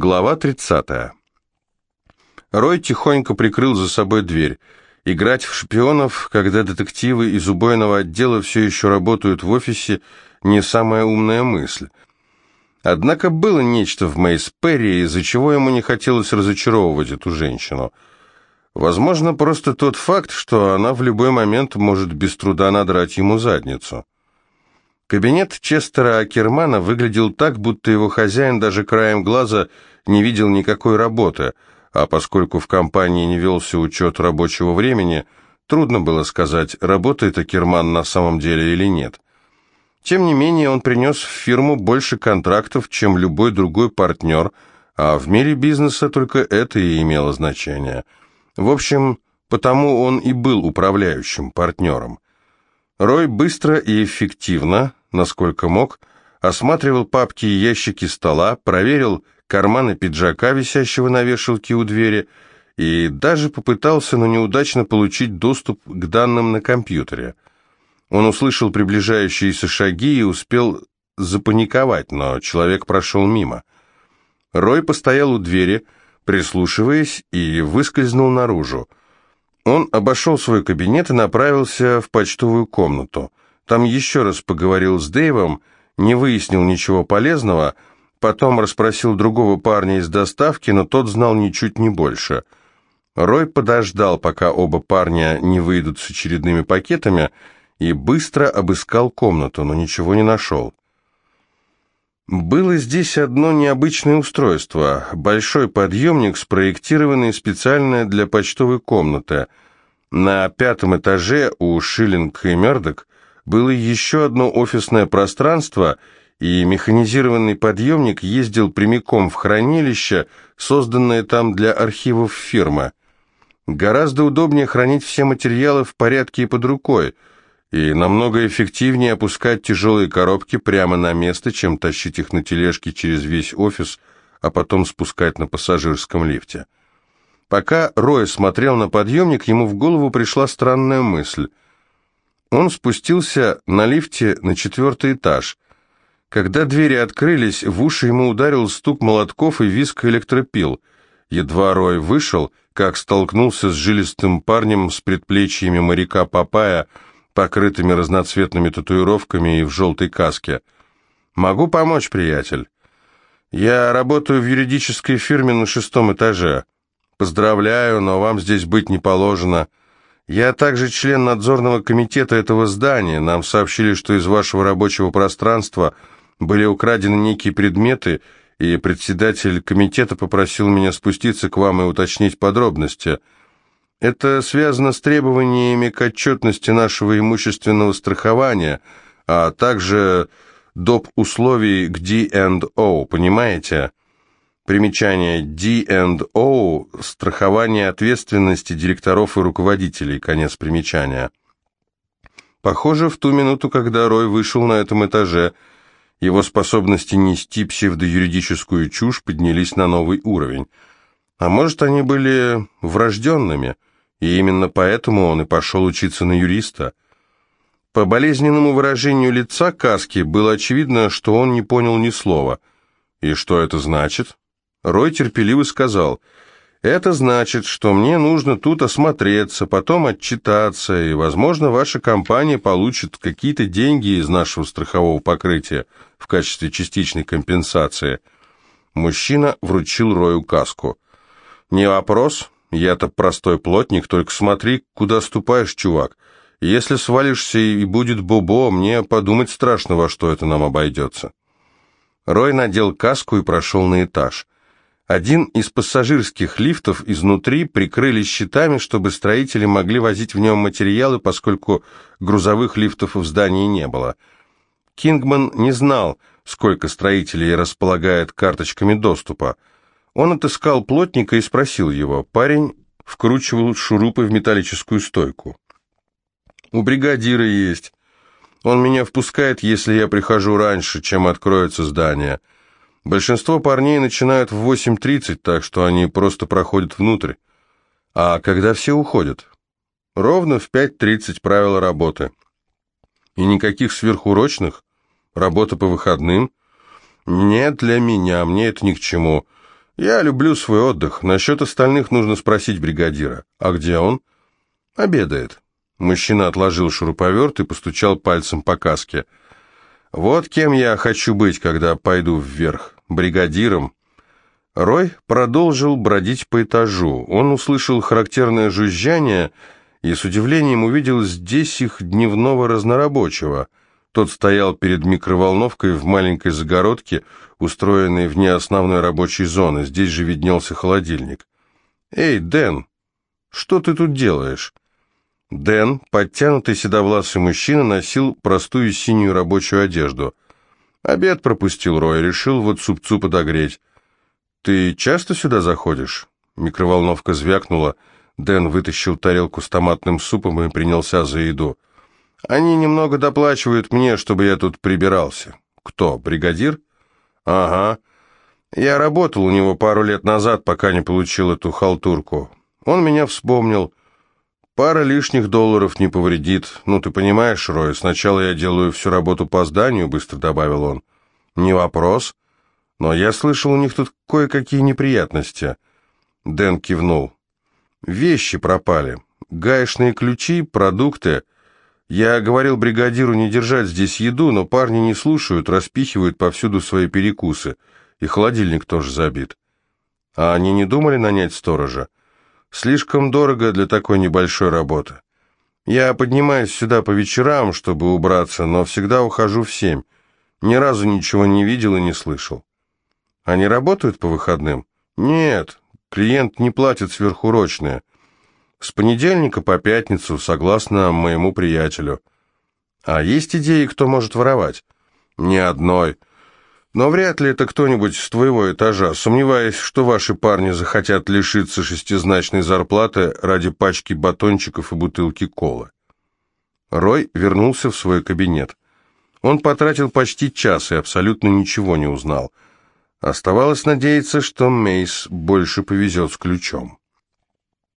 Глава 30. Рой тихонько прикрыл за собой дверь. Играть в шпионов, когда детективы из убойного отдела все еще работают в офисе, не самая умная мысль. Однако было нечто в Мейс Перри, из-за чего ему не хотелось разочаровывать эту женщину. Возможно, просто тот факт, что она в любой момент может без труда надрать ему задницу. Кабинет Честера Акермана выглядел так, будто его хозяин даже краем глаза не видел никакой работы, а поскольку в компании не велся учет рабочего времени, трудно было сказать, работает Акерман на самом деле или нет. Тем не менее, он принес в фирму больше контрактов, чем любой другой партнер, а в мире бизнеса только это и имело значение. В общем, потому он и был управляющим партнером. Рой быстро и эффективно насколько мог, осматривал папки и ящики стола, проверил карманы пиджака, висящего на вешалке у двери, и даже попытался, но неудачно получить доступ к данным на компьютере. Он услышал приближающиеся шаги и успел запаниковать, но человек прошел мимо. Рой постоял у двери, прислушиваясь, и выскользнул наружу. Он обошел свой кабинет и направился в почтовую комнату. Там еще раз поговорил с Дэйвом, не выяснил ничего полезного, потом расспросил другого парня из доставки, но тот знал ничуть не больше. Рой подождал, пока оба парня не выйдут с очередными пакетами, и быстро обыскал комнату, но ничего не нашел. Было здесь одно необычное устройство, большой подъемник, спроектированный специально для почтовой комнаты. На пятом этаже у Шиллинг и Мёрдок было еще одно офисное пространство, и механизированный подъемник ездил прямиком в хранилище, созданное там для архивов фирмы. Гораздо удобнее хранить все материалы в порядке и под рукой, и намного эффективнее опускать тяжелые коробки прямо на место, чем тащить их на тележке через весь офис, а потом спускать на пассажирском лифте. Пока Рой смотрел на подъемник, ему в голову пришла странная мысль – он спустился на лифте на четвертый этаж. Когда двери открылись, в уши ему ударил стук молотков и визг электропил. Едва Рой вышел, как столкнулся с жилистым парнем с предплечьями моряка Папая, покрытыми разноцветными татуировками и в желтой каске. «Могу помочь, приятель?» «Я работаю в юридической фирме на шестом этаже. Поздравляю, но вам здесь быть не положено». Я также член надзорного комитета этого здания. Нам сообщили, что из вашего рабочего пространства были украдены некие предметы, и председатель комитета попросил меня спуститься к вам и уточнить подробности. Это связано с требованиями к отчетности нашего имущественного страхования, а также доп. условий к D&O, понимаете? Примечание D&O – страхование ответственности директоров и руководителей, конец примечания. Похоже, в ту минуту, когда Рой вышел на этом этаже, его способности нести псевдоюридическую чушь поднялись на новый уровень. А может, они были врожденными, и именно поэтому он и пошел учиться на юриста. По болезненному выражению лица Каски было очевидно, что он не понял ни слова. И что это значит? Рой терпеливо сказал, «Это значит, что мне нужно тут осмотреться, потом отчитаться, и, возможно, ваша компания получит какие-то деньги из нашего страхового покрытия в качестве частичной компенсации». Мужчина вручил Рою каску. «Не вопрос, я-то простой плотник, только смотри, куда ступаешь, чувак. Если свалишься и будет бобо, мне подумать страшно, во что это нам обойдется». Рой надел каску и прошел на этаж. Один из пассажирских лифтов изнутри прикрыли щитами, чтобы строители могли возить в нем материалы, поскольку грузовых лифтов в здании не было. Кингман не знал, сколько строителей располагает карточками доступа. Он отыскал плотника и спросил его. Парень вкручивал шурупы в металлическую стойку. «У бригадира есть. Он меня впускает, если я прихожу раньше, чем откроется здание». Большинство парней начинают в 8.30, так что они просто проходят внутрь. А когда все уходят? Ровно в 5.30 правила работы. И никаких сверхурочных? Работа по выходным? Нет для меня, мне это ни к чему. «Я люблю свой отдых. Насчет остальных нужно спросить бригадира. А где он?» «Обедает». Мужчина отложил шуруповерт и постучал пальцем по каске. «Вот кем я хочу быть, когда пойду вверх. Бригадиром». Рой продолжил бродить по этажу. Он услышал характерное жужжание и с удивлением увидел здесь их дневного разнорабочего. Тот стоял перед микроволновкой в маленькой загородке, устроенной вне основной рабочей зоны. Здесь же виднелся холодильник. «Эй, Дэн, что ты тут делаешь?» Дэн, подтянутый седовласый мужчина, носил простую синюю рабочую одежду. Обед пропустил Рой, решил вот супцу подогреть. «Ты часто сюда заходишь?» Микроволновка звякнула. Дэн вытащил тарелку с томатным супом и принялся за еду. «Они немного доплачивают мне, чтобы я тут прибирался». «Кто, бригадир?» «Ага. Я работал у него пару лет назад, пока не получил эту халтурку. Он меня вспомнил. Пара лишних долларов не повредит. Ну, ты понимаешь, Рой, сначала я делаю всю работу по зданию», — быстро добавил он. «Не вопрос. Но я слышал, у них тут кое-какие неприятности». Дэн кивнул. «Вещи пропали. Гаечные ключи, продукты...» Я говорил бригадиру не держать здесь еду, но парни не слушают, распихивают повсюду свои перекусы. И холодильник тоже забит. А они не думали нанять сторожа? Слишком дорого для такой небольшой работы. Я поднимаюсь сюда по вечерам, чтобы убраться, но всегда ухожу в семь. Ни разу ничего не видел и не слышал. Они работают по выходным? Нет, клиент не платит сверхурочные. С понедельника по пятницу, согласно моему приятелю. А есть идеи, кто может воровать? Ни одной. Но вряд ли это кто-нибудь с твоего этажа. Сомневаюсь, что ваши парни захотят лишиться шестизначной зарплаты ради пачки батончиков и бутылки колы. Рой вернулся в свой кабинет. Он потратил почти час и абсолютно ничего не узнал. Оставалось надеяться, что Мейс больше повезет с ключом.